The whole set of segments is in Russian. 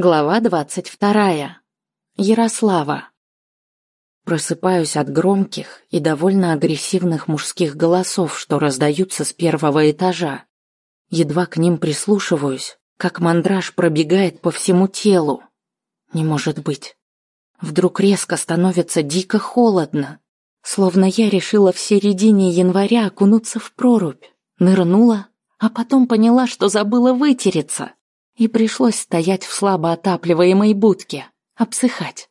Глава двадцать вторая. Ярослава. Просыпаюсь от громких и довольно агрессивных мужских голосов, что раздаются с первого этажа. Едва к ним прислушиваюсь, как мандраж пробегает по всему телу. Не может быть. Вдруг резко становится дико холодно, словно я решила в середине января окунуться в прорубь. Нырнула, а потом поняла, что забыла вытереться и пришлось стоять в слабо отапливаемой будке, обсыхать.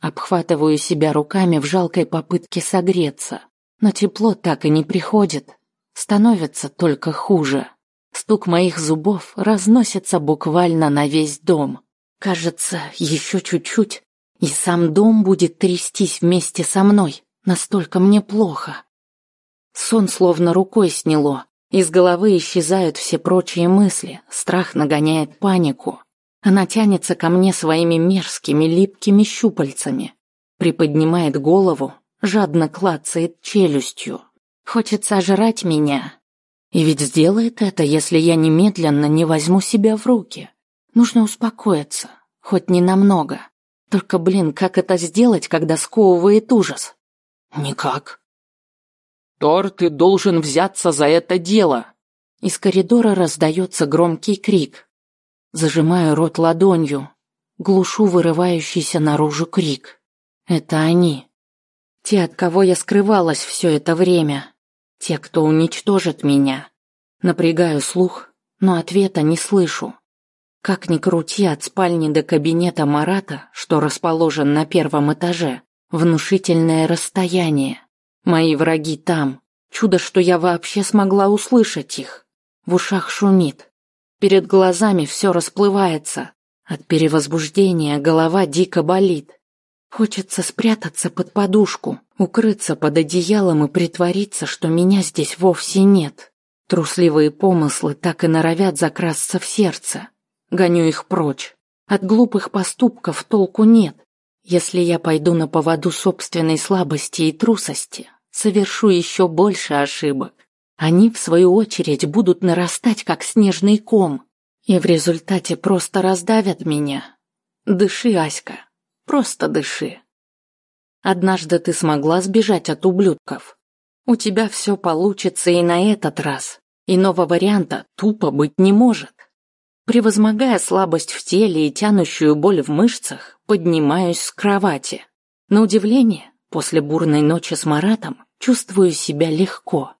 Обхватываю себя руками в жалкой попытке согреться, но тепло так и не приходит, становится только хуже. Стук моих зубов разносится буквально на весь дом. Кажется, еще чуть-чуть, и сам дом будет трястись вместе со мной, настолько мне плохо. Сон словно рукой сняло, из головы исчезают все прочие мысли, страх нагоняет панику. Она тянется ко мне своими мерзкими липкими щупальцами, приподнимает голову, жадно клацает челюстью. Хочет сожрать меня. И ведь сделает это, если я немедленно не возьму себя в руки. Нужно успокоиться, хоть ненамного. Только, блин, как это сделать, когда сковывает ужас? Никак. Тор, ты должен взяться за это дело. Из коридора раздается громкий крик. Зажимаю рот ладонью, глушу вырывающийся наружу крик. Это они. Те, от кого я скрывалась все это время. Те, кто уничтожит меня. Напрягаю слух, но ответа не слышу. Как ни крути от спальни до кабинета Марата, что расположен на первом этаже, внушительное расстояние. Мои враги там. Чудо, что я вообще смогла услышать их. В ушах шумит. Перед глазами все расплывается. От перевозбуждения голова дико болит. Хочется спрятаться под подушку, укрыться под одеялом и притвориться, что меня здесь вовсе нет. Трусливые помыслы так и норовят закрасться в сердце. Гоню их прочь. От глупых поступков толку нет. Если я пойду на поводу собственной слабости и трусости, совершу еще больше ошибок. Они, в свою очередь, будут нарастать, как снежный ком, и в результате просто раздавят меня. Дыши, Аська, просто дыши. Однажды ты смогла сбежать от ублюдков. У тебя все получится и на этот раз. Иного варианта тупо быть не может. Превозмогая слабость в теле и тянущую боль в мышцах, поднимаюсь с кровати. На удивление, После бурной ночи с Маратом чувствую себя легко.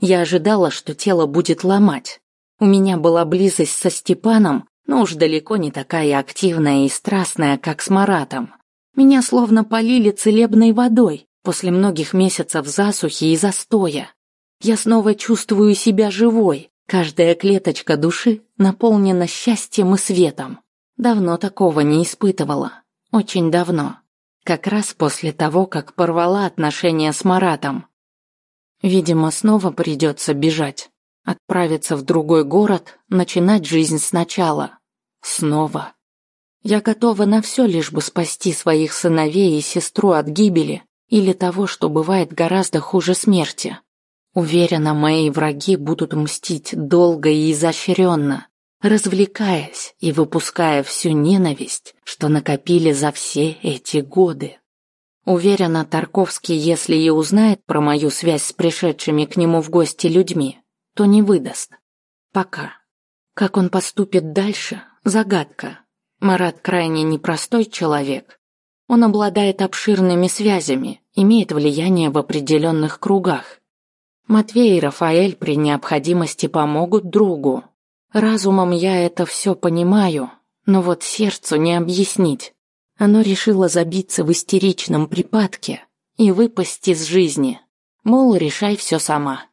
Я ожидала, что тело будет ломать. У меня была близость со Степаном, но уж далеко не такая активная и страстная, как с Маратом. Меня словно полили целебной водой после многих месяцев засухи и застоя. Я снова чувствую себя живой. Каждая клеточка души наполнена счастьем и светом. Давно такого не испытывала. Очень давно. Как раз после того, как порвала отношения с Маратом. Видимо, снова придется бежать. Отправиться в другой город, начинать жизнь сначала. Снова. Я готова на все, лишь бы спасти своих сыновей и сестру от гибели или того, что бывает гораздо хуже смерти. Уверена, мои враги будут мстить долго и изощренно развлекаясь и выпуская всю ненависть, что накопили за все эти годы. Уверена, Тарковский, если и узнает про мою связь с пришедшими к нему в гости людьми, то не выдаст. Пока. Как он поступит дальше – загадка. Марат крайне непростой человек. Он обладает обширными связями, имеет влияние в определенных кругах. Матвей и Рафаэль при необходимости помогут другу, Разумом я это все понимаю, но вот сердцу не объяснить. Оно решило забиться в истеричном припадке и выпасть из жизни. Мол, решай все сама.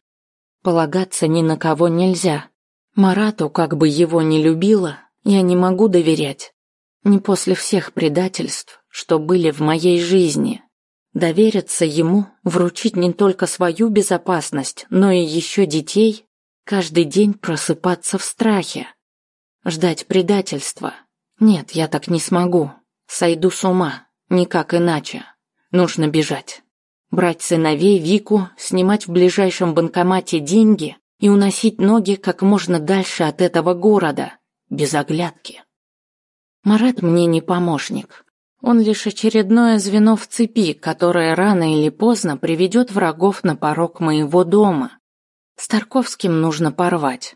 Полагаться ни на кого нельзя. Марату, как бы его не любила, я не могу доверять. Не после всех предательств, что были в моей жизни. Довериться ему, вручить не только свою безопасность, но и еще детей Каждый день просыпаться в страхе. Ждать предательства. Нет, я так не смогу. Сойду с ума. Никак иначе. Нужно бежать. Брать сыновей, Вику, снимать в ближайшем банкомате деньги и уносить ноги как можно дальше от этого города. Без оглядки. Марат мне не помощник. Он лишь очередное звено в цепи, которое рано или поздно приведет врагов на порог моего дома. С Тарковским нужно порвать.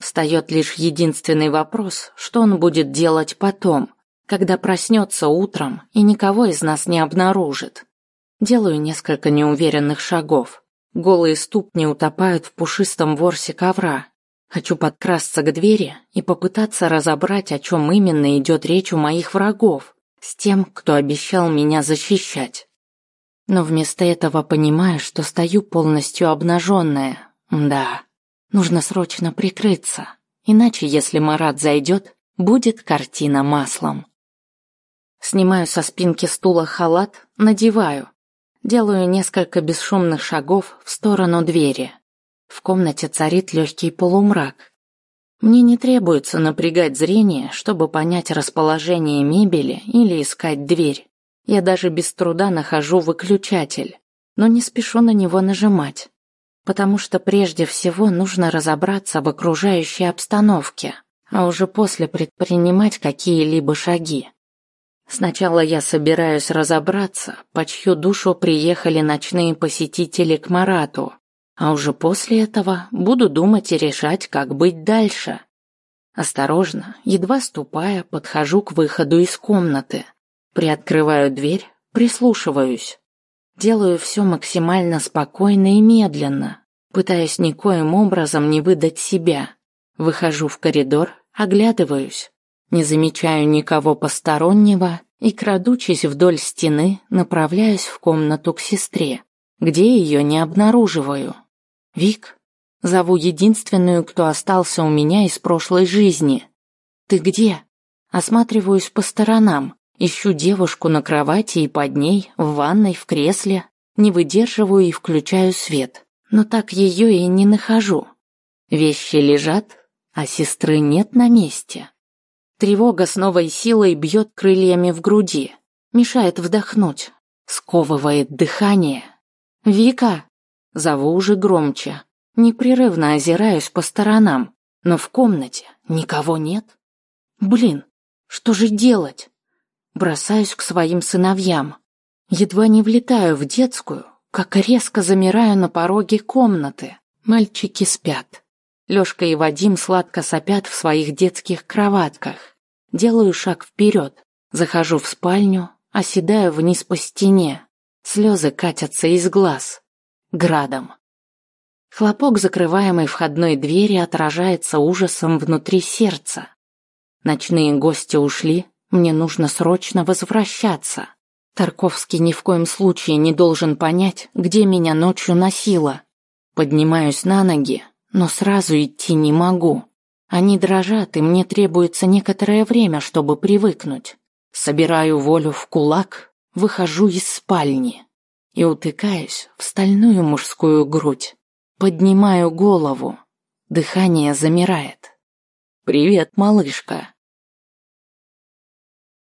Встает лишь единственный вопрос, что он будет делать потом, когда проснется утром и никого из нас не обнаружит. Делаю несколько неуверенных шагов. Голые ступни утопают в пушистом ворсе ковра. Хочу подкрасться к двери и попытаться разобрать, о чем именно идет речь у моих врагов, с тем, кто обещал меня защищать. Но вместо этого понимаю, что стою полностью обнаженная. Да, нужно срочно прикрыться, иначе, если Марат зайдет, будет картина маслом. Снимаю со спинки стула халат, надеваю, Делаю несколько бесшумных шагов в сторону двери. В комнате царит легкий полумрак. Мне не требуется напрягать зрение, чтобы понять расположение мебели или искать дверь. Я даже без труда нахожу выключатель, но не спешу на него нажимать, потому что прежде всего нужно разобраться в окружающей обстановке, а уже после предпринимать какие-либо шаги. Сначала я собираюсь разобраться, по чью душу приехали ночные посетители к Марату, а уже после этого буду думать и решать, как быть дальше. Осторожно, едва ступая, подхожу к выходу из комнаты. Приоткрываю дверь, прислушиваюсь. Делаю все максимально спокойно и медленно, пытаясь никоим образом не выдать себя. Выхожу в коридор, оглядываюсь. Не замечаю никого постороннего и, крадучись вдоль стены, направляюсь в комнату к сестре, где ее не обнаруживаю. «Вик?» Зову единственную, кто остался у меня из прошлой жизни. «Ты где?» Осматриваюсь по сторонам, ищу девушку на кровати и под ней, в ванной, в кресле, не выдерживаю и включаю свет, но так ее и не нахожу. Вещи лежат, а сестры нет на месте. Тревога с новой силой бьет крыльями в груди, мешает вдохнуть, сковывает дыхание. «Вика!» Зову уже громче. Непрерывно озираюсь по сторонам, но в комнате никого нет. Блин, что же делать? Бросаюсь к своим сыновьям. Едва не влетаю в детскую, как резко замираю на пороге комнаты. Мальчики спят. Лёшка и Вадим сладко сопят в своих детских кроватках. Делаю шаг вперед, захожу в спальню, оседаю вниз по стене. Слезы катятся из глаз. Градом. Хлопок закрываемой входной двери отражается ужасом внутри сердца. Ночные гости ушли, мне нужно срочно возвращаться. Тарковский ни в коем случае не должен понять, где меня ночью носило. Поднимаюсь на ноги, но сразу идти не могу. Они дрожат, и мне требуется некоторое время, чтобы привыкнуть. Собираю волю в кулак, выхожу из спальни и утыкаюсь в стальную мужскую грудь. Поднимаю голову. Дыхание замирает. «Привет, малышка!»